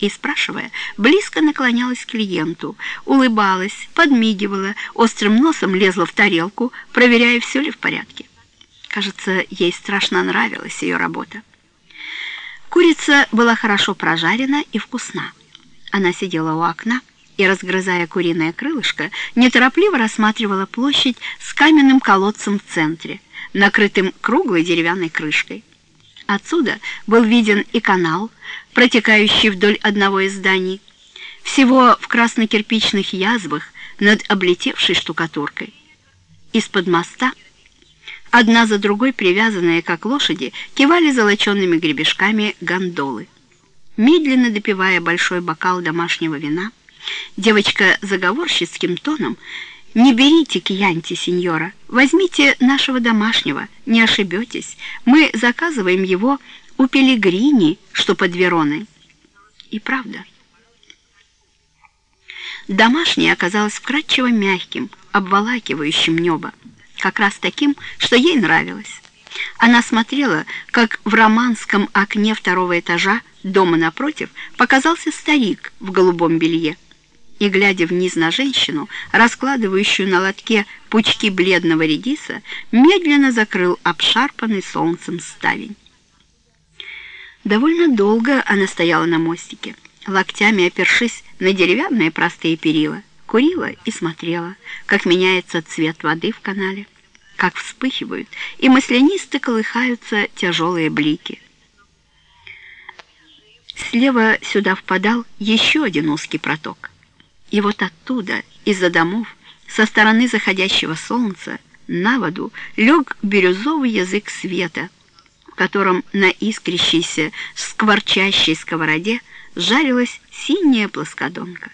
и, спрашивая, близко наклонялась к клиенту, улыбалась, подмигивала, острым носом лезла в тарелку, проверяя, все ли в порядке. Кажется, ей страшно нравилась ее работа. Курица была хорошо прожарена и вкусна. Она сидела у окна и, разгрызая куриное крылышко, неторопливо рассматривала площадь с каменным колодцем в центре, накрытым круглой деревянной крышкой. Отсюда был виден и канал, протекающий вдоль одного из зданий, всего в краснокирпичных язвах над облетевшей штукатуркой. Из-под моста, одна за другой привязанные, как лошади, кивали золоченными гребешками гондолы. Медленно допивая большой бокал домашнего вина, девочка заговорщицким тоном «Не берите кьянти, сеньора, возьмите нашего домашнего, не ошибетесь. Мы заказываем его у Пелигрини, что под Вероной». И правда. Домашний оказалось вкрадчиво мягким, обволакивающим небо, как раз таким, что ей нравилось. Она смотрела, как в романском окне второго этажа дома напротив показался старик в голубом белье и, глядя вниз на женщину, раскладывающую на лотке пучки бледного редиса, медленно закрыл обшарпанный солнцем ставень. Довольно долго она стояла на мостике, локтями опершись на деревянные простые перила, курила и смотрела, как меняется цвет воды в канале, как вспыхивают и маслянисто колыхаются тяжелые блики. Слева сюда впадал еще один узкий проток. И вот оттуда, из-за домов, со стороны заходящего солнца, на воду лег бирюзовый язык света, в котором на искрящейся, скворчащей сковороде жарилась синяя плоскодонка.